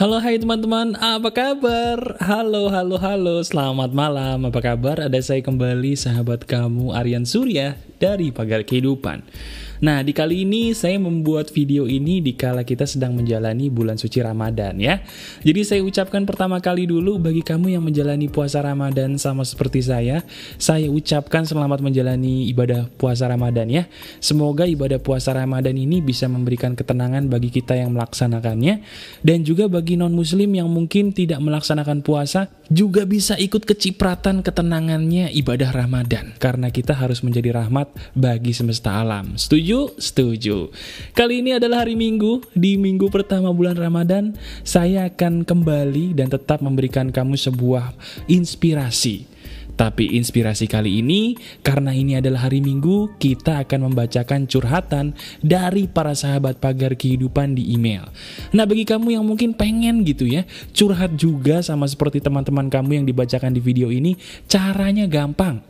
Halo hai teman-teman, apa kabar? Halo, halo, halo, selamat malam, apa kabar? Ada saya kembali, sahabat kamu Aryan Surya dari Pagar Kehidupan. Nah, di kali ini saya membuat video ini di kala kita sedang menjalani bulan suci Ramadan ya. Jadi saya ucapkan pertama kali dulu bagi kamu yang menjalani puasa Ramadan sama seperti saya, saya ucapkan selamat menjalani ibadah puasa Ramadan ya. Semoga ibadah puasa Ramadan ini bisa memberikan ketenangan bagi kita yang melaksanakannya dan juga bagi non-muslim yang mungkin tidak melaksanakan puasa juga bisa ikut kecipratan ketenangannya ibadah Ramadan karena kita harus menjadi rahmat bagi semesta alam. Setuju? Setuju? Setuju. Kali ini adalah hari Minggu, di minggu pertama bulan Ramadan, saya akan kembali dan tetap memberikan kamu sebuah inspirasi. Tapi inspirasi kali ini, karena ini adalah hari Minggu, kita akan membacakan curhatan dari para sahabat pagar kehidupan di email. Nah, bagi kamu yang mungkin pengen gitu ya, curhat juga sama seperti teman-teman kamu yang dibacakan di video ini, caranya gampang.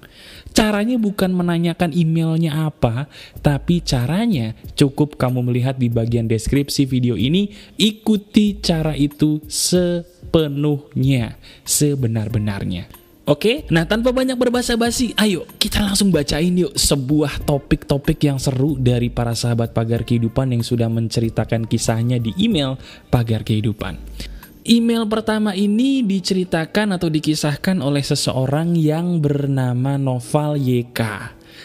Caranya bukan menanyakan emailnya apa, tapi caranya cukup kamu melihat di bagian deskripsi video ini, ikuti cara itu sepenuhnya, sebenar-benarnya. Oke, nah tanpa banyak berbahasa basi, ayo kita langsung bacain yuk sebuah topik-topik yang seru dari para sahabat pagar kehidupan yang sudah menceritakan kisahnya di email pagar kehidupan. Email pertama ini diceritakan atau dikisahkan oleh seseorang yang bernama Noval YK.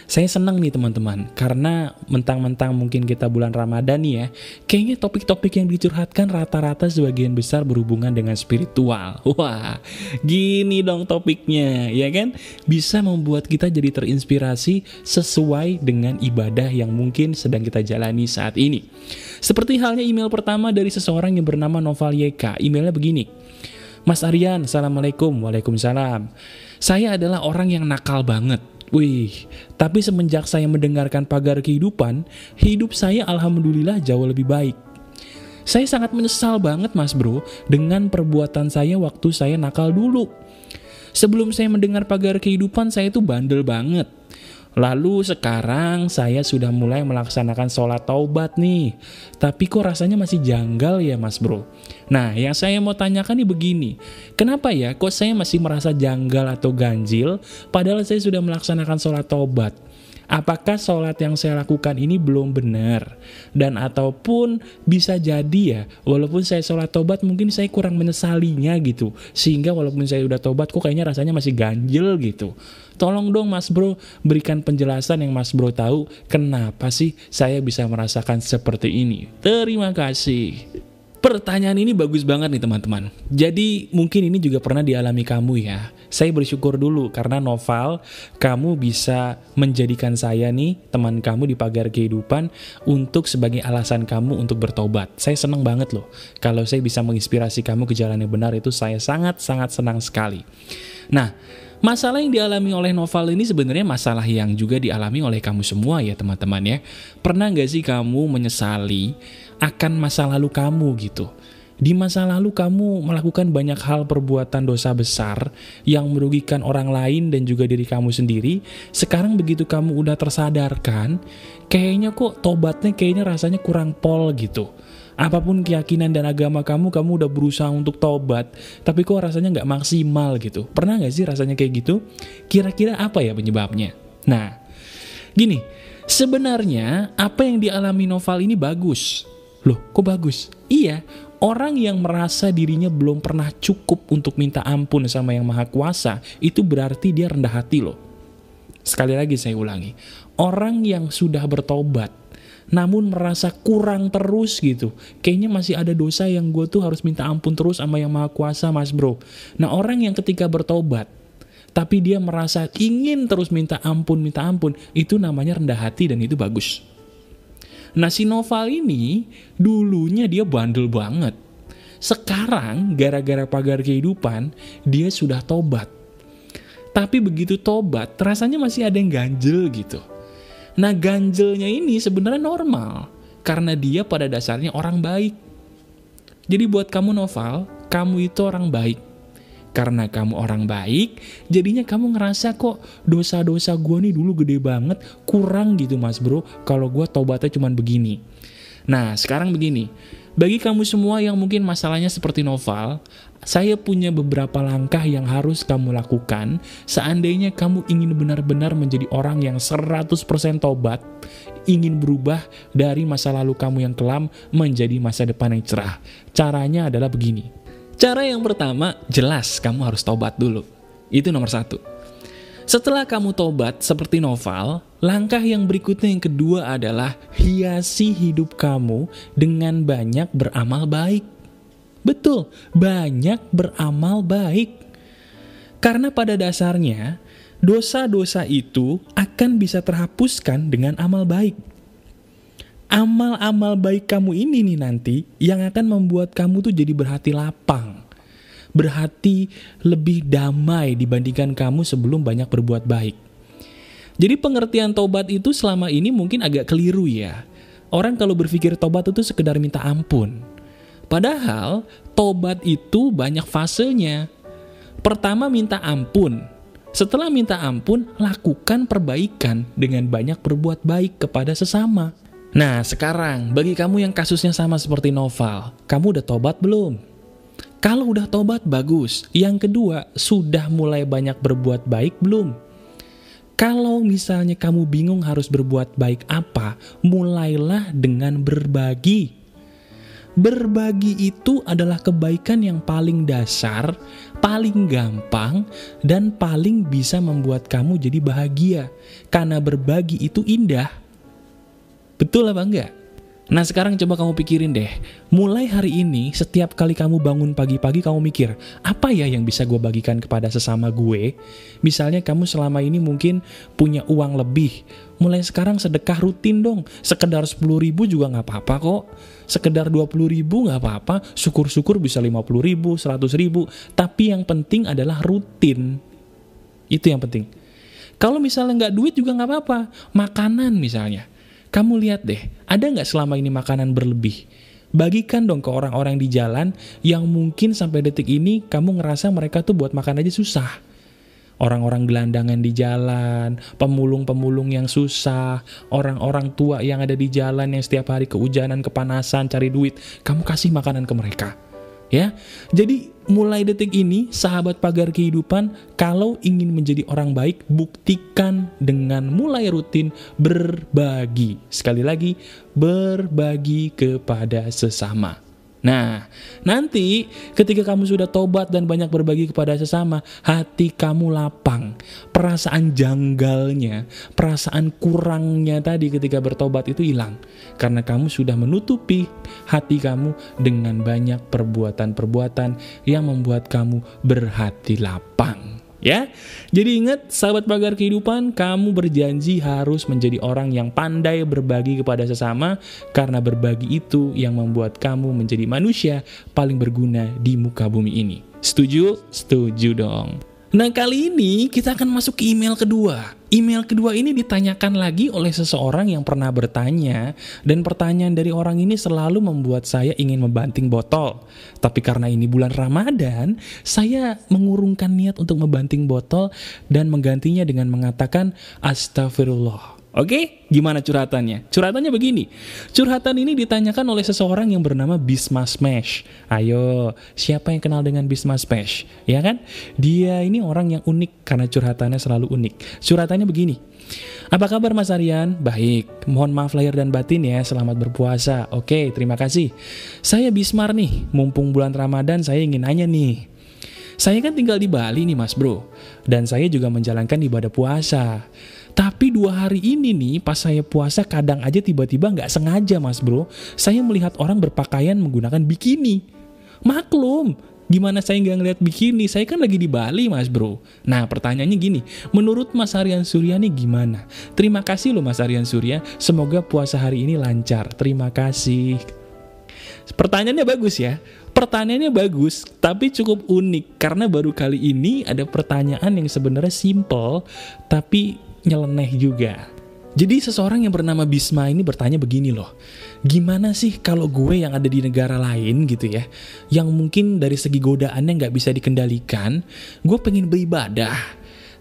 Saya senang nih teman-teman, karena mentang-mentang mungkin kita bulan Ramadan nih ya, kayaknya topik-topik yang dicurhatkan rata-rata sebagian besar berhubungan dengan spiritual. Wah, gini dong topiknya, ya kan? Bisa membuat kita jadi terinspirasi sesuai dengan ibadah yang mungkin sedang kita jalani saat ini. Seperti halnya email pertama dari seseorang yang bernama Noval YK. Emailnya begini. Mas Aryan, Assalamualaikum. Waalaikumsalam. Saya adalah orang yang nakal banget. Wih, tapi semenjak saya mendengarkan pagar kehidupan, hidup saya alhamdulillah jauh lebih baik. Saya sangat menyesal banget mas bro dengan perbuatan saya waktu saya nakal dulu. Sebelum saya mendengar pagar kehidupan, saya tuh bandel banget. Lalu sekarang saya sudah mulai melaksanakan sholat taubat nih. Tapi kok rasanya masih janggal ya mas bro? Nah yang saya mau tanyakan nih begini. Kenapa ya kok saya masih merasa janggal atau ganjil padahal saya sudah melaksanakan sholat taubat? apakah sholat yang saya lakukan ini belum benar dan ataupun bisa jadi ya walaupun saya sholat tobat mungkin saya kurang menyesalinya gitu sehingga walaupun saya udah tobat kok kayaknya rasanya masih ganjil gitu tolong dong mas bro berikan penjelasan yang mas bro tahu kenapa sih saya bisa merasakan seperti ini terima kasih Pertanyaan ini bagus banget nih teman-teman. Jadi mungkin ini juga pernah dialami kamu ya. Saya bersyukur dulu karena novel kamu bisa menjadikan saya nih teman kamu di pagar kehidupan untuk sebagai alasan kamu untuk bertobat. Saya senang banget loh. Kalau saya bisa menginspirasi kamu ke jalan yang benar itu saya sangat-sangat senang sekali. Nah, Masalah yang dialami oleh novel ini sebenarnya masalah yang juga dialami oleh kamu semua ya teman-teman ya. Pernah nggak sih kamu menyesali akan masa lalu kamu gitu? Di masa lalu kamu melakukan banyak hal perbuatan dosa besar yang merugikan orang lain dan juga diri kamu sendiri. Sekarang begitu kamu udah tersadarkan, kayaknya kok tobatnya kayaknya rasanya kurang pol gitu apa pun keyakinan dan agama kamu, kamu udah berusaha untuk tobat, tapi kok rasanya nggak maksimal gitu. Pernah nggak sih rasanya kayak gitu? Kira-kira apa ya penyebabnya? Nah, gini, sebenarnya apa yang dialami Noval ini bagus. Loh, kok bagus? Iya, orang yang merasa dirinya belum pernah cukup untuk minta ampun sama yang maha kuasa, itu berarti dia rendah hati loh. Sekali lagi saya ulangi, orang yang sudah bertobat, namun merasa kurang terus gitu. Kayaknya masih ada dosa yang gue tuh harus minta ampun terus sama yang maha kuasa mas bro. Nah orang yang ketika bertobat, tapi dia merasa ingin terus minta ampun, minta ampun, itu namanya rendah hati dan itu bagus. Nah si Noval ini dulunya dia bandel banget. Sekarang gara-gara pagar kehidupan dia sudah tobat. Tapi begitu tobat rasanya masih ada yang ganjel gitu. Nah ganjelnya ini sebenarnya normal karena dia pada dasarnya orang baik. Jadi buat kamu Noval, kamu itu orang baik. Karena kamu orang baik, jadinya kamu ngerasa kok dosa-dosa gue nih dulu gede banget, kurang gitu mas bro, kalau gue tobatnya cuma begini. Nah, sekarang begini. Bagi kamu semua yang mungkin masalahnya seperti novel, saya punya beberapa langkah yang harus kamu lakukan seandainya kamu ingin benar-benar menjadi orang yang 100% tobat, ingin berubah dari masa lalu kamu yang kelam menjadi masa depan yang cerah. Caranya adalah begini. Cara yang pertama, jelas kamu harus tobat dulu. Itu nomor satu. Setelah kamu tobat seperti novel, langkah yang berikutnya yang kedua adalah hiasi hidup kamu dengan banyak beramal baik. Betul, banyak beramal baik. Karena pada dasarnya, dosa-dosa itu akan bisa terhapuskan dengan amal baik. Amal-amal baik kamu ini nih nanti yang akan membuat kamu tuh jadi berhati lapang berhati lebih damai dibandingkan kamu sebelum banyak berbuat baik. Jadi pengertian tobat itu selama ini mungkin agak keliru ya. Orang kalau berpikir tobat itu sekedar minta ampun. Padahal tobat itu banyak fasenya. Pertama minta ampun. Setelah minta ampun, lakukan perbaikan dengan banyak berbuat baik kepada sesama. Nah, sekarang bagi kamu yang kasusnya sama seperti Noval, kamu udah tobat belum? Kalau udah tobat, bagus. Yang kedua, sudah mulai banyak berbuat baik belum? Kalau misalnya kamu bingung harus berbuat baik apa, mulailah dengan berbagi. Berbagi itu adalah kebaikan yang paling dasar, paling gampang, dan paling bisa membuat kamu jadi bahagia. Karena berbagi itu indah. Betul apa enggak? Nah sekarang coba kamu pikirin deh, mulai hari ini setiap kali kamu bangun pagi-pagi kamu mikir, apa ya yang bisa gue bagikan kepada sesama gue? Misalnya kamu selama ini mungkin punya uang lebih, mulai sekarang sedekah rutin dong, sekedar 10 ribu juga gak apa-apa kok. Sekedar 20 ribu gak apa-apa, syukur-syukur bisa 50 ribu, 100 ribu, tapi yang penting adalah rutin. Itu yang penting. Kalau misalnya nggak duit juga nggak apa-apa, makanan misalnya kamu lihat deh, ada nggak selama ini makanan berlebih? Bagikan dong ke orang-orang di jalan yang mungkin sampai detik ini kamu ngerasa mereka tuh buat makan aja susah. Orang-orang gelandangan di jalan, pemulung-pemulung yang susah, orang-orang tua yang ada di jalan yang setiap hari kehujanan, kepanasan, cari duit, kamu kasih makanan ke mereka. Ya, jadi mulai detik ini, sahabat pagar kehidupan, kalau ingin menjadi orang baik, buktikan dengan mulai rutin berbagi. Sekali lagi, berbagi kepada sesama. Nah, nanti ketika kamu sudah tobat dan banyak berbagi kepada sesama, hati kamu lapang. Perasaan janggalnya, perasaan kurangnya tadi ketika bertobat itu hilang. Karena kamu sudah menutupi hati kamu dengan banyak perbuatan-perbuatan yang membuat kamu berhati lapang ya. Jadi ingat sahabat pagar kehidupan, kamu berjanji harus menjadi orang yang pandai berbagi kepada sesama karena berbagi itu yang membuat kamu menjadi manusia paling berguna di muka bumi ini. Setuju? Setuju dong. Nah kali ini kita akan masuk ke email kedua. Email kedua ini ditanyakan lagi oleh seseorang yang pernah bertanya dan pertanyaan dari orang ini selalu membuat saya ingin membanting botol. Tapi karena ini bulan Ramadan, saya mengurungkan niat untuk membanting botol dan menggantinya dengan mengatakan astagfirullah. Oke, gimana curhatannya? Curhatannya begini. Curhatan ini ditanyakan oleh seseorang yang bernama Bisma Smash. Ayo, siapa yang kenal dengan Bisma Smash? Ya kan? Dia ini orang yang unik karena curhatannya selalu unik. Curhatannya begini. Apa kabar Mas Aryan? Baik, mohon maaf lahir dan batin ya, selamat berpuasa. Oke, terima kasih. Saya Bismar nih, mumpung bulan Ramadan saya ingin nanya nih. Saya kan tinggal di Bali nih mas bro, dan saya juga menjalankan ibadah puasa. Tapi dua hari ini nih pas saya puasa kadang aja tiba-tiba nggak sengaja mas bro. Saya melihat orang berpakaian menggunakan bikini. Maklum, gimana saya nggak ngeliat bikini? Saya kan lagi di Bali mas bro. Nah pertanyaannya gini, menurut Mas Aryan Surya nih gimana? Terima kasih loh Mas Aryan Surya, semoga puasa hari ini lancar. Terima kasih. Pertanyaannya bagus ya. Pertanyaannya bagus, tapi cukup unik karena baru kali ini ada pertanyaan yang sebenarnya simple, tapi nyeleneh juga. Jadi seseorang yang bernama Bisma ini bertanya begini loh, gimana sih kalau gue yang ada di negara lain gitu ya, yang mungkin dari segi godaannya nggak bisa dikendalikan, gue pengen beribadah,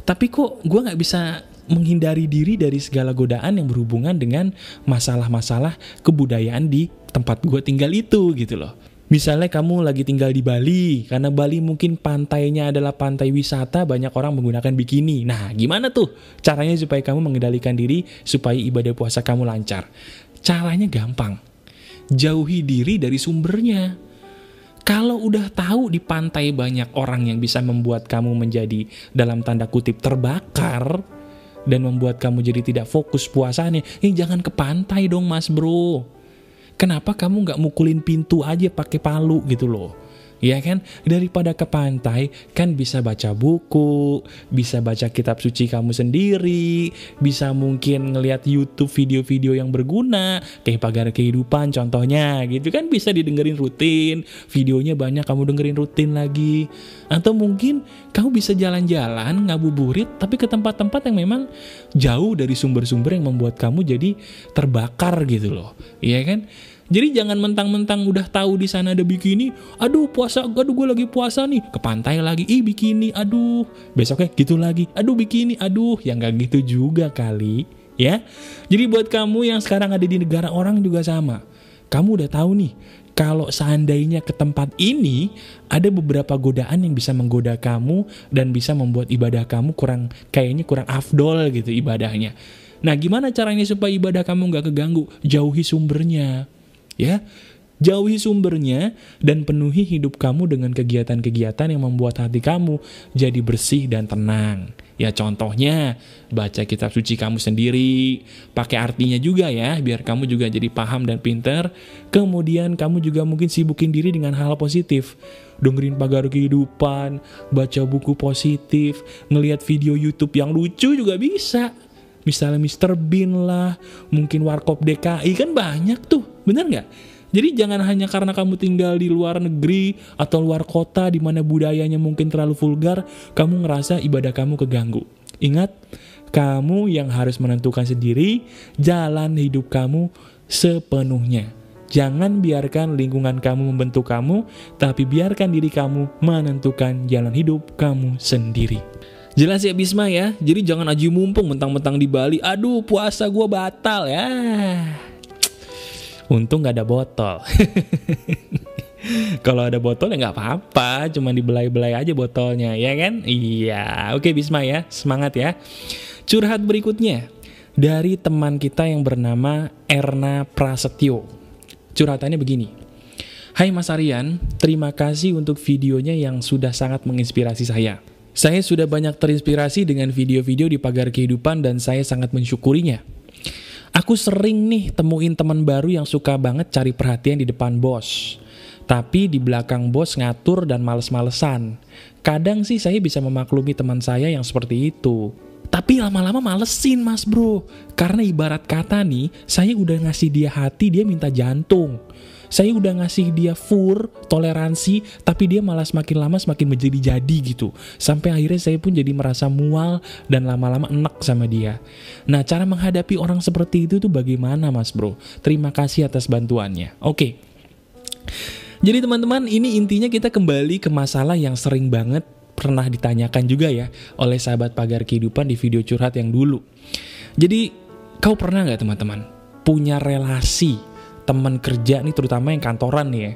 tapi kok gue nggak bisa menghindari diri dari segala godaan yang berhubungan dengan masalah-masalah kebudayaan di tempat gue tinggal itu gitu loh. Misalnya kamu lagi tinggal di Bali, karena Bali mungkin pantainya adalah pantai wisata, banyak orang menggunakan bikini. Nah, gimana tuh caranya supaya kamu mengendalikan diri supaya ibadah puasa kamu lancar? Caranya gampang. Jauhi diri dari sumbernya. Kalau udah tahu di pantai banyak orang yang bisa membuat kamu menjadi dalam tanda kutip terbakar dan membuat kamu jadi tidak fokus puasanya, eh jangan ke pantai dong mas bro Kenapa kamu nggak mukulin pintu aja pakai palu gitu loh? Ya kan? Daripada ke pantai, kan bisa baca buku, bisa baca kitab suci kamu sendiri, bisa mungkin ngelihat YouTube video-video yang berguna, kayak pagar kehidupan contohnya, gitu kan bisa didengerin rutin, videonya banyak kamu dengerin rutin lagi. Atau mungkin kamu bisa jalan-jalan, ngabuburit, tapi ke tempat-tempat yang memang jauh dari sumber-sumber yang membuat kamu jadi terbakar gitu loh, iya kan? Jadi jangan mentang-mentang udah tahu di sana ada bikini, aduh puasa, aduh gue lagi puasa nih, ke pantai lagi, ih bikini, aduh, besoknya gitu lagi, aduh bikini, aduh, yang gak gitu juga kali, ya. Jadi buat kamu yang sekarang ada di negara orang juga sama, kamu udah tahu nih, kalau seandainya ke tempat ini ada beberapa godaan yang bisa menggoda kamu dan bisa membuat ibadah kamu kurang kayaknya kurang afdol gitu ibadahnya. Nah, gimana caranya supaya ibadah kamu nggak keganggu? Jauhi sumbernya ya Jauhi sumbernya dan penuhi hidup kamu dengan kegiatan-kegiatan yang membuat hati kamu jadi bersih dan tenang. Ya contohnya, baca kitab suci kamu sendiri, pakai artinya juga ya, biar kamu juga jadi paham dan pinter. Kemudian kamu juga mungkin sibukin diri dengan hal positif. Dengerin pagar kehidupan, baca buku positif, ngelihat video YouTube yang lucu juga bisa. Misalnya Mr. Bean lah, mungkin Warkop DKI, kan banyak tuh Bener nggak? Jadi jangan hanya karena kamu tinggal di luar negeri atau luar kota di mana budayanya mungkin terlalu vulgar, kamu ngerasa ibadah kamu keganggu. Ingat, kamu yang harus menentukan sendiri jalan hidup kamu sepenuhnya. Jangan biarkan lingkungan kamu membentuk kamu, tapi biarkan diri kamu menentukan jalan hidup kamu sendiri. Jelas ya Bisma ya, jadi jangan aji mumpung mentang-mentang di Bali, aduh puasa gue batal ya. Untung nggak ada botol. Kalau ada botol ya nggak apa-apa, cuma dibelai-belai aja botolnya, ya kan? Iya, oke Bisma ya, semangat ya. Curhat berikutnya dari teman kita yang bernama Erna Prasetyo. Curhatannya begini. Hai Mas Aryan, terima kasih untuk videonya yang sudah sangat menginspirasi saya. Saya sudah banyak terinspirasi dengan video-video di pagar kehidupan dan saya sangat mensyukurinya. Aku sering nih temuin teman baru yang suka banget cari perhatian di depan bos. Tapi di belakang bos ngatur dan males-malesan. Kadang sih saya bisa memaklumi teman saya yang seperti itu. Tapi lama-lama malesin mas bro. Karena ibarat kata nih, saya udah ngasih dia hati, dia minta jantung. Saya udah ngasih dia fur, toleransi, tapi dia malah semakin lama semakin menjadi-jadi gitu. Sampai akhirnya saya pun jadi merasa mual dan lama-lama enak sama dia. Nah, cara menghadapi orang seperti itu tuh bagaimana mas bro? Terima kasih atas bantuannya. Oke. Jadi teman-teman, ini intinya kita kembali ke masalah yang sering banget pernah ditanyakan juga ya oleh sahabat pagar kehidupan di video curhat yang dulu. Jadi, kau pernah nggak teman-teman punya relasi teman kerja nih terutama yang kantoran nih ya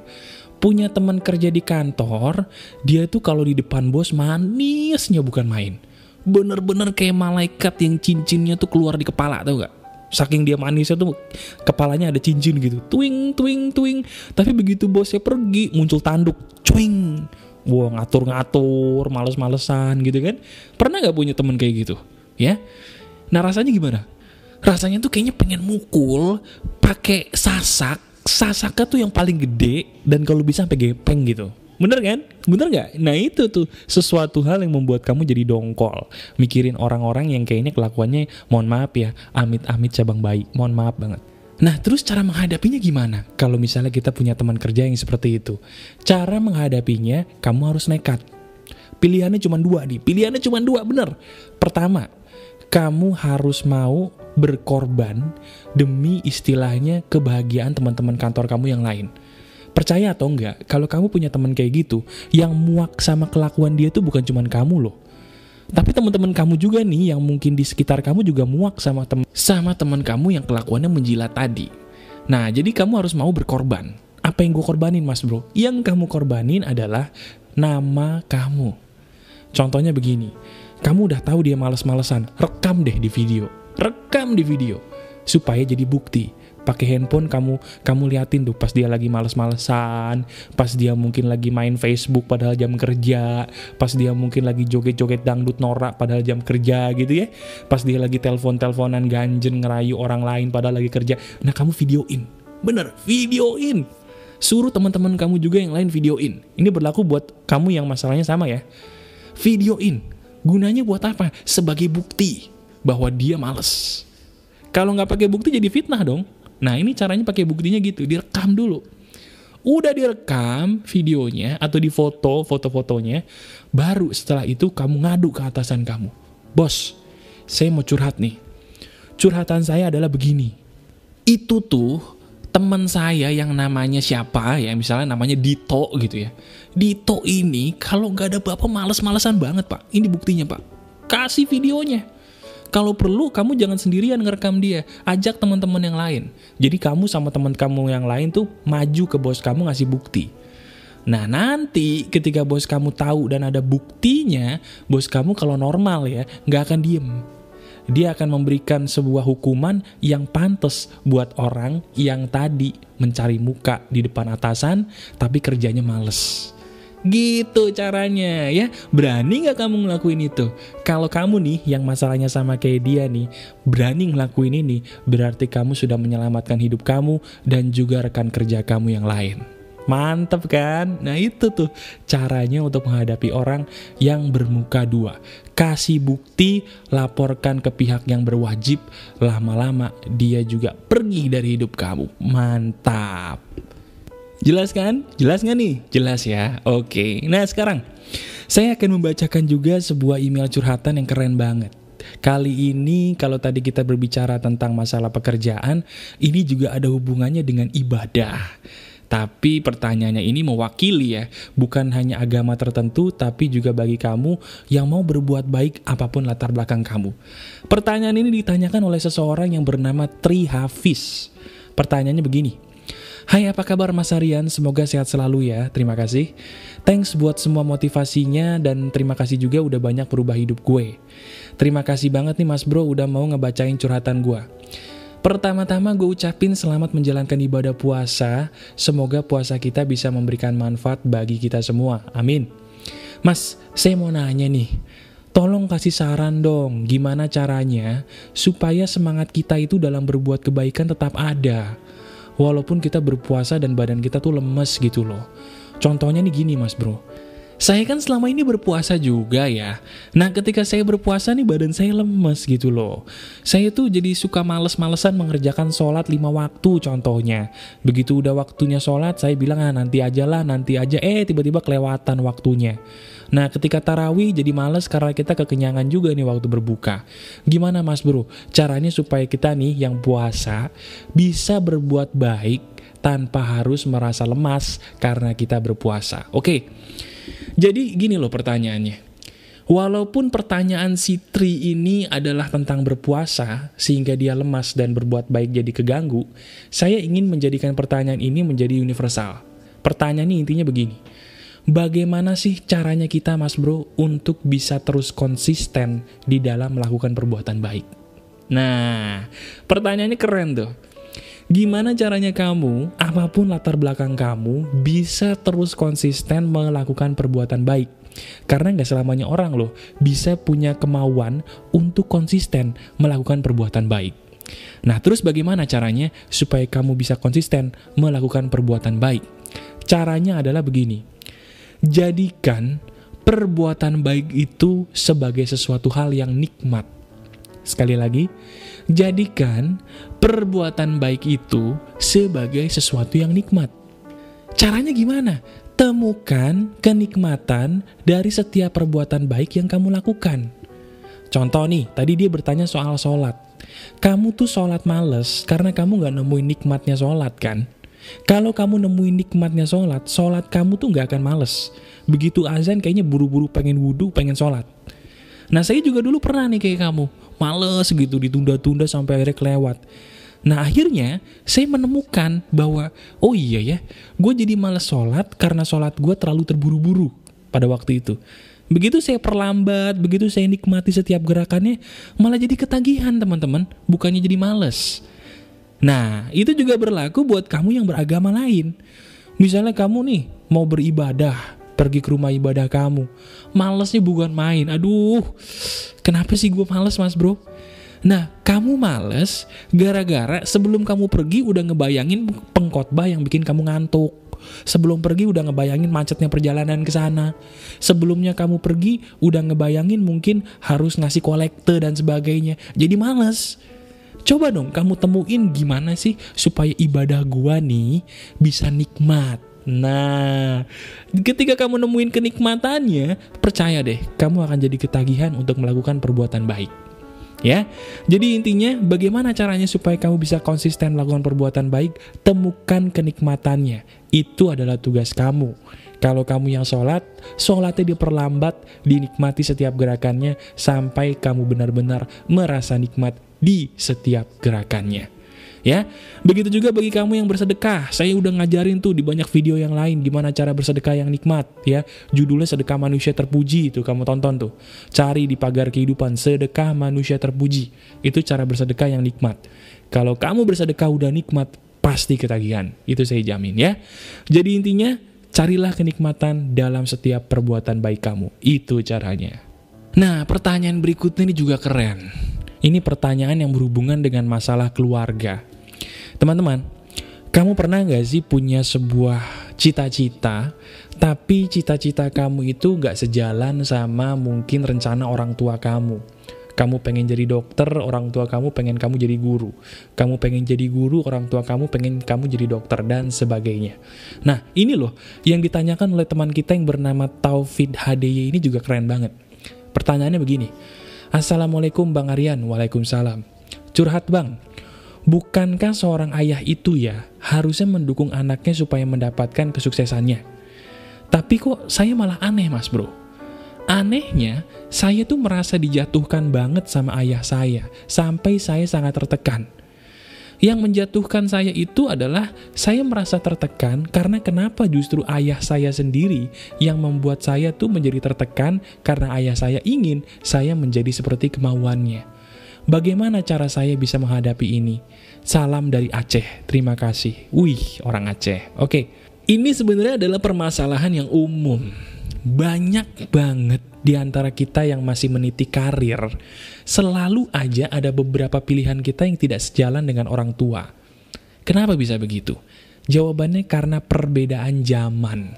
punya teman kerja di kantor dia tuh kalau di depan bos manisnya bukan main bener-bener kayak malaikat yang cincinnya tuh keluar di kepala tau gak saking dia manisnya tuh kepalanya ada cincin gitu twing twing twing tapi begitu bosnya pergi muncul tanduk twing Wah ngatur-ngatur, males-malesan gitu kan. Pernah gak punya temen kayak gitu? Ya. Nah rasanya gimana? Rasanya tuh kayaknya pengen mukul pakai sasak sasaknya tuh yang paling gede dan kalau bisa sampai gepeng gitu Bener kan? Bener gak? Nah itu tuh sesuatu hal yang membuat kamu jadi dongkol. Mikirin orang-orang yang kayaknya kelakuannya, mohon maaf ya, amit-amit cabang bayi. Mohon maaf banget. Nah terus cara menghadapinya gimana? Kalau misalnya kita punya teman kerja yang seperti itu. Cara menghadapinya, kamu harus nekat. Pilihannya cuma dua nih. Pilihannya cuma dua, bener. Pertama, kamu harus mau berkorban demi istilahnya kebahagiaan teman-teman kantor kamu yang lain. Percaya atau enggak, kalau kamu punya teman kayak gitu, yang muak sama kelakuan dia tuh bukan cuma kamu loh. Tapi teman-teman kamu juga nih yang mungkin di sekitar kamu juga muak sama teman sama teman kamu yang kelakuannya menjilat tadi. Nah, jadi kamu harus mau berkorban. Apa yang gue korbanin mas bro? Yang kamu korbanin adalah nama kamu. Contohnya begini, kamu udah tahu dia males-malesan, rekam deh di video. Rekam di video. Supaya jadi bukti pakai handphone kamu kamu liatin tuh pas dia lagi males-malesan, pas dia mungkin lagi main Facebook padahal jam kerja, pas dia mungkin lagi joget-joget dangdut norak padahal jam kerja gitu ya. Pas dia lagi telepon-teleponan ganjen ngerayu orang lain padahal lagi kerja. Nah, kamu videoin. Bener, videoin. Suruh teman-teman kamu juga yang lain videoin. Ini berlaku buat kamu yang masalahnya sama ya. Videoin. Gunanya buat apa? Sebagai bukti bahwa dia males. Kalau nggak pakai bukti jadi fitnah dong. Nah ini caranya pakai buktinya gitu, direkam dulu. Udah direkam videonya atau di foto, foto-fotonya, baru setelah itu kamu ngadu ke atasan kamu. Bos, saya mau curhat nih. Curhatan saya adalah begini. Itu tuh teman saya yang namanya siapa ya, misalnya namanya Dito gitu ya. Dito ini kalau nggak ada bapak males-malesan banget pak. Ini buktinya pak. Kasih videonya kalau perlu kamu jangan sendirian ngerekam dia, ajak teman-teman yang lain. Jadi kamu sama teman kamu yang lain tuh maju ke bos kamu ngasih bukti. Nah nanti ketika bos kamu tahu dan ada buktinya, bos kamu kalau normal ya nggak akan diem. Dia akan memberikan sebuah hukuman yang pantas buat orang yang tadi mencari muka di depan atasan tapi kerjanya males. Gitu caranya ya. Berani nggak kamu ngelakuin itu? Kalau kamu nih yang masalahnya sama kayak dia nih, berani ngelakuin ini, berarti kamu sudah menyelamatkan hidup kamu dan juga rekan kerja kamu yang lain. Mantep kan? Nah itu tuh caranya untuk menghadapi orang yang bermuka dua. Kasih bukti, laporkan ke pihak yang berwajib, lama-lama dia juga pergi dari hidup kamu. Mantap. Jelas kan? Jelas nggak nih? Jelas ya. Oke. Nah sekarang saya akan membacakan juga sebuah email curhatan yang keren banget. Kali ini kalau tadi kita berbicara tentang masalah pekerjaan, ini juga ada hubungannya dengan ibadah. Tapi pertanyaannya ini mewakili ya, bukan hanya agama tertentu, tapi juga bagi kamu yang mau berbuat baik apa pun latar belakang kamu. Pertanyaan ini ditanyakan oleh seseorang yang bernama Tri Hafiz. Pertanyaannya begini, Hai apa kabar Mas Aryan, semoga sehat selalu ya, terima kasih. Thanks buat semua motivasinya dan terima kasih juga udah banyak berubah hidup gue. Terima kasih banget nih Mas Bro udah mau ngebacain curhatan gue. Pertama-tama gue ucapin selamat menjalankan ibadah puasa, semoga puasa kita bisa memberikan manfaat bagi kita semua, amin. Mas, saya mau nanya nih, Tolong kasih saran dong, gimana caranya supaya semangat kita itu dalam berbuat kebaikan tetap ada. Walaupun kita berpuasa dan badan kita tuh lemes gitu loh. Contohnya nih gini mas bro, saya kan selama ini berpuasa juga ya. Nah ketika saya berpuasa nih badan saya lemes gitu loh. Saya tuh jadi suka males-malesan mengerjakan sholat lima waktu contohnya. Begitu udah waktunya sholat saya bilang ah nanti aja lah nanti aja eh tiba-tiba kelewatan waktunya. Nah ketika tarawih jadi males karena kita kekenyangan juga nih waktu berbuka. Gimana mas bro? Caranya supaya kita nih yang puasa bisa berbuat baik tanpa harus merasa lemas karena kita berpuasa. Oke. Okay. Jadi gini loh pertanyaannya. Walaupun pertanyaan si Tri ini adalah tentang berpuasa, sehingga dia lemas dan berbuat baik jadi keganggu, saya ingin menjadikan pertanyaan ini menjadi universal. Pertanyaan ini intinya begini, bagaimana sih caranya kita mas bro untuk bisa terus konsisten di dalam melakukan perbuatan baik? Nah, pertanyaannya keren tuh. Gimana caranya kamu, apa pun latar belakang kamu, bisa terus konsisten melakukan perbuatan baik? Karena nggak selamanya orang loh bisa punya kemauan untuk konsisten melakukan perbuatan baik. Nah, terus bagaimana caranya supaya kamu bisa konsisten melakukan perbuatan baik? Caranya adalah begini. Jadikan perbuatan baik itu sebagai sesuatu hal yang nikmat. Sekali lagi, Jadikan perbuatan baik itu sebagai sesuatu yang nikmat. Caranya gimana? Temukan kenikmatan dari setiap perbuatan baik yang kamu lakukan. Contoh nih, tadi dia bertanya soal sholat. Kamu tuh sholat males karena kamu gak nemuin nikmatnya sholat kan? Kalau kamu nemuin nikmatnya sholat, sholat kamu tuh gak akan males. Begitu azan kayaknya buru-buru pengen wudhu, pengen sholat. Nah saya juga dulu pernah nih kayak kamu, males gitu ditunda-tunda sampai akhirnya kelewat. Nah akhirnya saya menemukan bahwa oh iya ya, gue jadi males sholat karena sholat gue terlalu terburu-buru pada waktu itu. Begitu saya perlambat, begitu saya nikmati setiap gerakannya, malah jadi ketagihan teman-teman, bukannya jadi males. Nah, itu juga berlaku buat kamu yang beragama lain. Misalnya kamu nih mau beribadah, pergi ke rumah ibadah kamu. Malesnya bukan main. Aduh, kenapa sih gue males mas bro? Nah, kamu males gara-gara sebelum kamu pergi udah ngebayangin pengkhotbah yang bikin kamu ngantuk. Sebelum pergi udah ngebayangin macetnya perjalanan ke sana. Sebelumnya kamu pergi udah ngebayangin mungkin harus ngasih kolekte dan sebagainya. Jadi males. Coba dong kamu temuin gimana sih supaya ibadah gua nih bisa nikmat. Nah, ketika kamu nemuin kenikmatannya, percaya deh, kamu akan jadi ketagihan untuk melakukan perbuatan baik. Ya, jadi intinya bagaimana caranya supaya kamu bisa konsisten melakukan perbuatan baik? Temukan kenikmatannya. Itu adalah tugas kamu. Kalau kamu yang sholat, sholatnya diperlambat, dinikmati setiap gerakannya, sampai kamu benar-benar merasa nikmat di setiap gerakannya ya. Begitu juga bagi kamu yang bersedekah. Saya udah ngajarin tuh di banyak video yang lain gimana cara bersedekah yang nikmat ya. Judulnya Sedekah Manusia Terpuji itu kamu tonton tuh. Cari di pagar kehidupan Sedekah Manusia Terpuji. Itu cara bersedekah yang nikmat. Kalau kamu bersedekah udah nikmat, pasti ketagihan. Itu saya jamin ya. Jadi intinya carilah kenikmatan dalam setiap perbuatan baik kamu. Itu caranya. Nah, pertanyaan berikutnya ini juga keren. Ini pertanyaan yang berhubungan dengan masalah keluarga. Teman-teman, kamu pernah nggak sih punya sebuah cita-cita, tapi cita-cita kamu itu nggak sejalan sama mungkin rencana orang tua kamu? Kamu pengen jadi dokter, orang tua kamu pengen kamu jadi guru. Kamu pengen jadi guru, orang tua kamu pengen kamu jadi dokter, dan sebagainya. Nah, ini loh yang ditanyakan oleh teman kita yang bernama Taufid HDY ini juga keren banget. Pertanyaannya begini, Assalamualaikum Bang Aryan, Waalaikumsalam. Curhat Bang, Bukankah seorang ayah itu ya harusnya mendukung anaknya supaya mendapatkan kesuksesannya? Tapi kok saya malah aneh mas bro. Anehnya, saya tuh merasa dijatuhkan banget sama ayah saya, sampai saya sangat tertekan. Yang menjatuhkan saya itu adalah saya merasa tertekan karena kenapa justru ayah saya sendiri yang membuat saya tuh menjadi tertekan karena ayah saya ingin saya menjadi seperti kemauannya. Bagaimana cara saya bisa menghadapi ini? Salam dari Aceh, terima kasih. Wih, orang Aceh. Oke, ini sebenarnya adalah permasalahan yang umum. Banyak banget di antara kita yang masih meniti karir. Selalu aja ada beberapa pilihan kita yang tidak sejalan dengan orang tua. Kenapa bisa begitu? Jawabannya karena perbedaan zaman.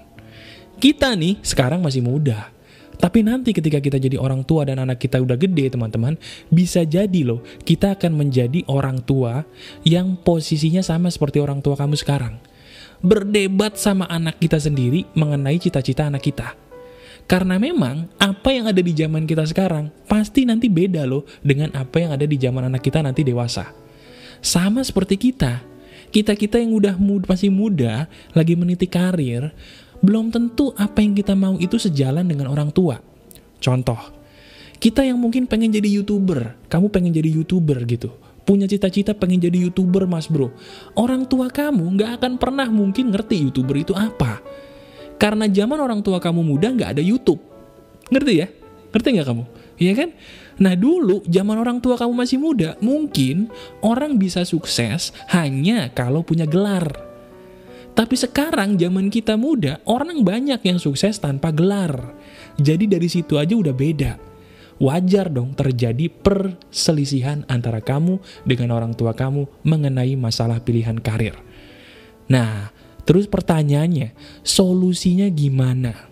Kita nih sekarang masih muda, tapi nanti ketika kita jadi orang tua dan anak kita udah gede teman-teman, bisa jadi loh kita akan menjadi orang tua yang posisinya sama seperti orang tua kamu sekarang. Berdebat sama anak kita sendiri mengenai cita-cita anak kita. Karena memang apa yang ada di zaman kita sekarang pasti nanti beda loh dengan apa yang ada di zaman anak kita nanti dewasa. Sama seperti kita. Kita-kita yang udah muda, masih muda, lagi meniti karir, belum tentu apa yang kita mau itu sejalan dengan orang tua. Contoh, kita yang mungkin pengen jadi youtuber, kamu pengen jadi youtuber gitu, punya cita-cita pengen jadi youtuber mas bro, orang tua kamu nggak akan pernah mungkin ngerti youtuber itu apa. Karena zaman orang tua kamu muda nggak ada YouTube. Ngerti ya? Ngerti nggak kamu? Iya kan? Nah dulu zaman orang tua kamu masih muda, mungkin orang bisa sukses hanya kalau punya gelar. Tapi sekarang zaman kita muda, orang banyak yang sukses tanpa gelar. Jadi dari situ aja udah beda. Wajar dong terjadi perselisihan antara kamu dengan orang tua kamu mengenai masalah pilihan karir. Nah, terus pertanyaannya, solusinya gimana?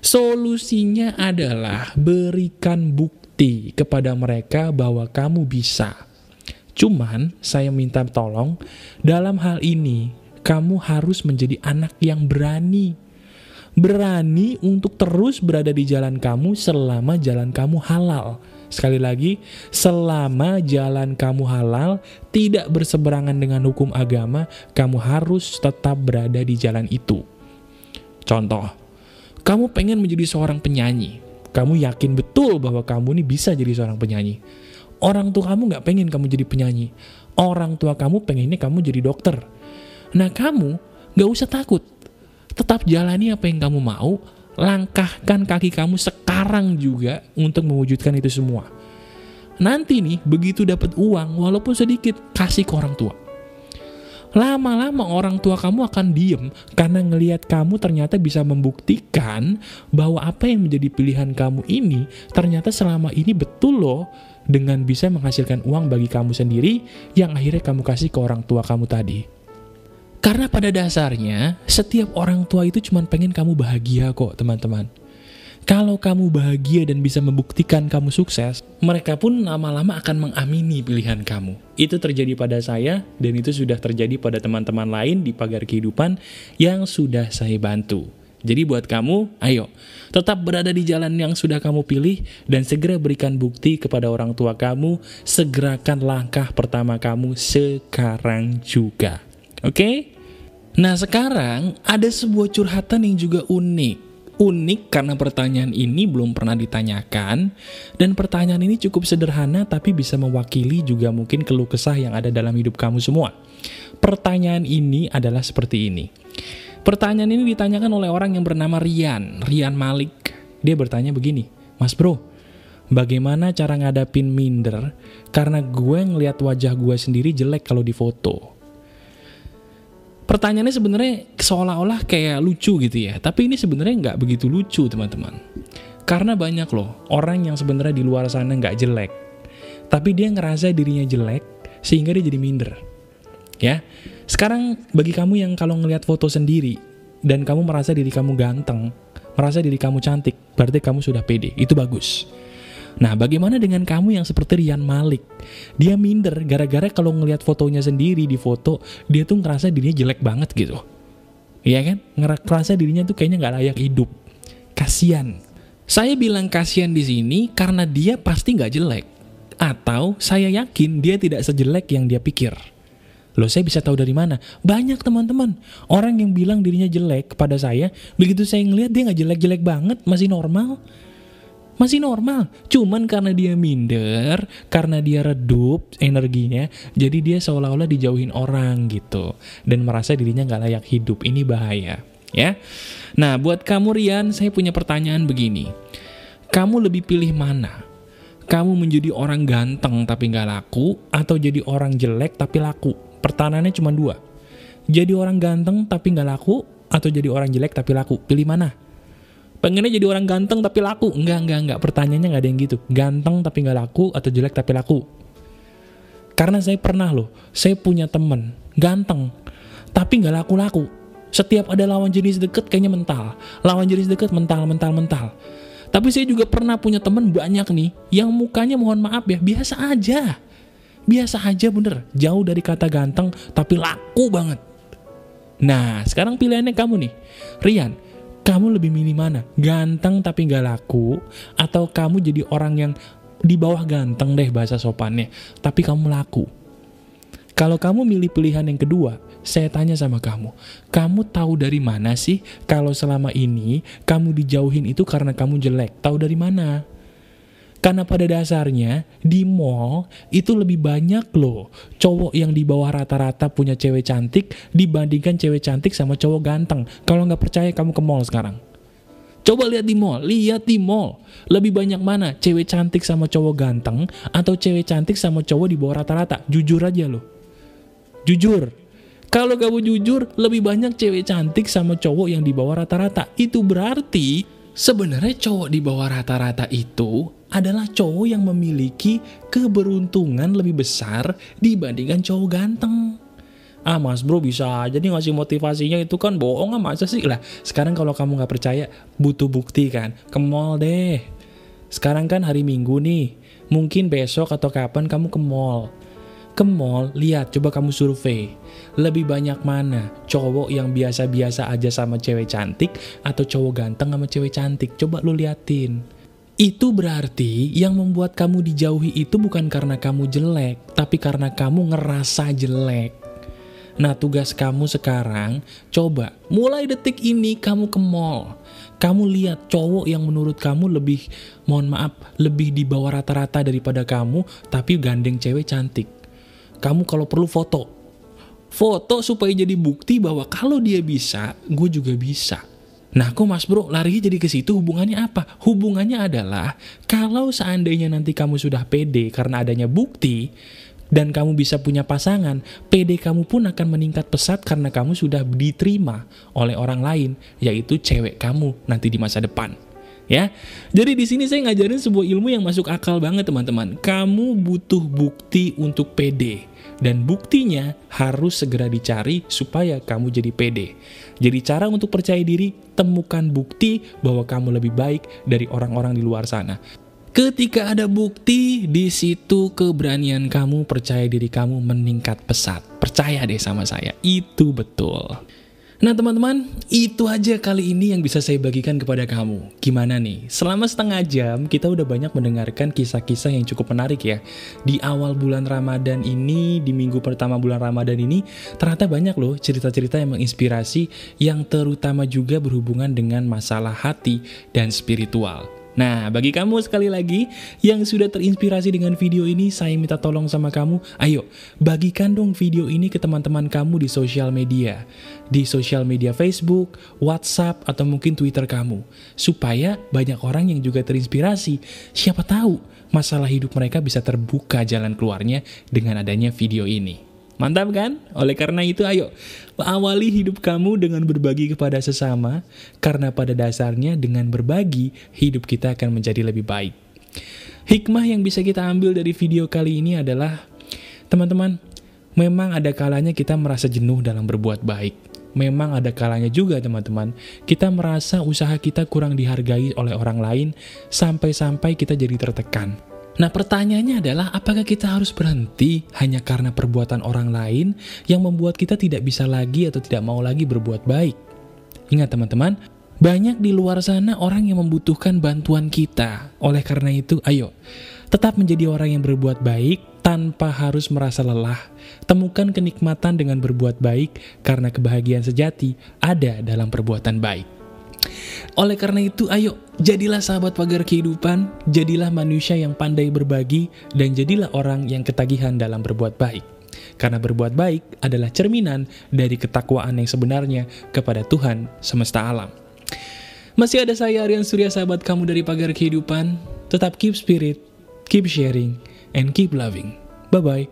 Solusinya adalah berikan bukti kepada mereka bahwa kamu bisa. Cuman saya minta tolong dalam hal ini kamu harus menjadi anak yang berani. Berani untuk terus berada di jalan kamu selama jalan kamu halal. Sekali lagi, selama jalan kamu halal, tidak berseberangan dengan hukum agama, kamu harus tetap berada di jalan itu. Contoh, kamu pengen menjadi seorang penyanyi, Kamu yakin betul bahwa kamu ini bisa jadi seorang penyanyi. Orang tua kamu nggak pengen kamu jadi penyanyi. Orang tua kamu pengennya kamu jadi dokter. Nah kamu nggak usah takut. Tetap jalani apa yang kamu mau. Langkahkan kaki kamu sekarang juga untuk mewujudkan itu semua. Nanti nih, begitu dapat uang, walaupun sedikit, kasih ke orang tua lama-lama orang tua kamu akan diem karena ngelihat kamu ternyata bisa membuktikan bahwa apa yang menjadi pilihan kamu ini ternyata selama ini betul loh dengan bisa menghasilkan uang bagi kamu sendiri yang akhirnya kamu kasih ke orang tua kamu tadi. Karena pada dasarnya, setiap orang tua itu cuma pengen kamu bahagia kok, teman-teman. Kalau kamu bahagia dan bisa membuktikan kamu sukses, mereka pun lama-lama akan mengamini pilihan kamu. Itu terjadi pada saya, dan itu sudah terjadi pada teman-teman lain di pagar kehidupan yang sudah saya bantu. Jadi buat kamu, ayo, tetap berada di jalan yang sudah kamu pilih, dan segera berikan bukti kepada orang tua kamu, segerakan langkah pertama kamu sekarang juga. Oke? Okay? Nah sekarang, ada sebuah curhatan yang juga unik unik karena pertanyaan ini belum pernah ditanyakan dan pertanyaan ini cukup sederhana tapi bisa mewakili juga mungkin keluh kesah yang ada dalam hidup kamu semua. Pertanyaan ini adalah seperti ini. Pertanyaan ini ditanyakan oleh orang yang bernama Rian, Rian Malik. Dia bertanya begini, Mas bro, bagaimana cara ngadapin minder karena gue ngeliat wajah gue sendiri jelek kalau di foto? Pertanyaannya sebenarnya seolah-olah kayak lucu gitu ya. Tapi ini sebenarnya nggak begitu lucu teman-teman. Karena banyak loh orang yang sebenarnya di luar sana nggak jelek. Tapi dia ngerasa dirinya jelek sehingga dia jadi minder. Ya, sekarang bagi kamu yang kalau ngelihat foto sendiri dan kamu merasa diri kamu ganteng, merasa diri kamu cantik, berarti kamu sudah pede. Itu bagus. Nah, bagaimana dengan kamu yang seperti Rian Malik? Dia minder gara-gara kalau ngelihat fotonya sendiri di foto, dia tuh ngerasa dirinya jelek banget gitu. Iya kan? Ngerasa dirinya tuh kayaknya nggak layak hidup. Kasian. Saya bilang kasian di sini karena dia pasti nggak jelek. Atau saya yakin dia tidak sejelek yang dia pikir. Loh saya bisa tahu dari mana? Banyak teman-teman. Orang yang bilang dirinya jelek kepada saya, begitu saya ngeliat dia nggak jelek-jelek banget, masih normal masih normal. Cuman karena dia minder, karena dia redup energinya, jadi dia seolah-olah dijauhin orang gitu. Dan merasa dirinya nggak layak hidup. Ini bahaya. Ya. Nah, buat kamu Rian, saya punya pertanyaan begini. Kamu lebih pilih mana? Kamu menjadi orang ganteng tapi nggak laku, atau jadi orang jelek tapi laku? Pertanyaannya cuma dua. Jadi orang ganteng tapi nggak laku, atau jadi orang jelek tapi laku? Pilih mana? Pengennya jadi orang ganteng tapi laku. Enggak enggak enggak. Pertanyaannya nggak ada yang gitu. Ganteng tapi nggak laku atau jelek tapi laku? Karena saya pernah loh saya punya temen ganteng tapi nggak laku-laku. Setiap ada lawan jenis deket kayaknya mental. Lawan jenis deket mental mental mental. Tapi saya juga pernah punya temen banyak nih yang mukanya mohon maaf ya biasa aja. Biasa aja bener. Jauh dari kata ganteng tapi laku banget. Nah sekarang pilihannya kamu nih. Rian kamu lebih milih mana? Ganteng tapi nggak laku, atau kamu jadi orang yang di bawah ganteng deh bahasa sopannya, tapi kamu laku? Kalau kamu milih pilihan yang kedua, saya tanya sama kamu, kamu tahu dari mana sih kalau selama ini kamu dijauhin itu karena kamu jelek? Tahu dari mana? Karena pada dasarnya di mall itu lebih banyak loh cowok yang di bawah rata-rata punya cewek cantik dibandingkan cewek cantik sama cowok ganteng. Kalau nggak percaya kamu ke mall sekarang. Coba lihat di mall, lihat di mall. Lebih banyak mana cewek cantik sama cowok ganteng atau cewek cantik sama cowok di bawah rata-rata? Jujur aja loh. Jujur. Kalau kamu jujur, lebih banyak cewek cantik sama cowok yang di bawah rata-rata. Itu berarti sebenarnya cowok di bawah rata-rata itu adalah cowok yang memiliki keberuntungan lebih besar dibandingkan cowok ganteng. Ah mas bro bisa aja nih ngasih motivasinya itu kan bohong ah masa sih lah. Sekarang kalau kamu nggak percaya butuh bukti kan, ke mall deh. Sekarang kan hari minggu nih, mungkin besok atau kapan kamu ke mall. Ke mall, lihat coba kamu survei. Lebih banyak mana cowok yang biasa-biasa aja sama cewek cantik atau cowok ganteng sama cewek cantik. Coba lu liatin. Itu berarti yang membuat kamu dijauhi itu bukan karena kamu jelek, tapi karena kamu ngerasa jelek. Nah, tugas kamu sekarang, coba mulai detik ini kamu ke mall. Kamu lihat cowok yang menurut kamu lebih, mohon maaf, lebih di bawah rata-rata daripada kamu, tapi gandeng cewek cantik. Kamu kalau perlu foto. Foto supaya jadi bukti bahwa kalau dia bisa, gue juga bisa. Nah, kok Mas Bro larinya jadi ke situ hubungannya apa? Hubungannya adalah kalau seandainya nanti kamu sudah pede karena adanya bukti, dan kamu bisa punya pasangan, PD kamu pun akan meningkat pesat karena kamu sudah diterima oleh orang lain, yaitu cewek kamu nanti di masa depan. Ya, jadi di sini saya ngajarin sebuah ilmu yang masuk akal banget teman-teman. Kamu butuh bukti untuk PD dan buktinya harus segera dicari supaya kamu jadi PD. Jadi cara untuk percaya diri, temukan bukti bahwa kamu lebih baik dari orang-orang di luar sana. Ketika ada bukti, di situ keberanian kamu, percaya diri kamu meningkat pesat. Percaya deh sama saya, itu betul. Nah teman-teman, itu aja kali ini yang bisa saya bagikan kepada kamu. Gimana nih? Selama setengah jam, kita udah banyak mendengarkan kisah-kisah yang cukup menarik ya. Di awal bulan Ramadan ini, di minggu pertama bulan Ramadan ini, ternyata banyak loh cerita-cerita yang menginspirasi, yang terutama juga berhubungan dengan masalah hati dan spiritual. Nah, bagi kamu sekali lagi yang sudah terinspirasi dengan video ini, saya minta tolong sama kamu, ayo bagikan dong video ini ke teman-teman kamu di sosial media. Di sosial media Facebook, WhatsApp, atau mungkin Twitter kamu. Supaya banyak orang yang juga terinspirasi. Siapa tahu masalah hidup mereka bisa terbuka jalan keluarnya dengan adanya video ini. Mantap kan? Oleh karena itu ayo, awali hidup kamu dengan berbagi kepada sesama, karena pada dasarnya dengan berbagi, hidup kita akan menjadi lebih baik. Hikmah yang bisa kita ambil dari video kali ini adalah, teman-teman, memang ada kalanya kita merasa jenuh dalam berbuat baik. Memang ada kalanya juga teman-teman, kita merasa usaha kita kurang dihargai oleh orang lain, sampai-sampai kita jadi tertekan. Nah pertanyaannya adalah apakah kita harus berhenti hanya karena perbuatan orang lain yang membuat kita tidak bisa lagi atau tidak mau lagi berbuat baik? Ingat teman-teman, banyak di luar sana orang yang membutuhkan bantuan kita. Oleh karena itu, ayo, tetap menjadi orang yang berbuat baik tanpa harus merasa lelah. Temukan kenikmatan dengan berbuat baik karena kebahagiaan sejati ada dalam perbuatan baik. Oleh karena itu, ayo, jadilah sahabat pagar kehidupan, jadilah manusia yang pandai berbagi, dan jadilah orang yang ketagihan dalam berbuat baik. Karena berbuat baik adalah cerminan dari ketakwaan yang sebenarnya kepada Tuhan semesta alam. Masih ada saya Aryan Surya sahabat kamu dari pagar kehidupan. Tetap keep spirit, keep sharing, and keep loving. Bye-bye.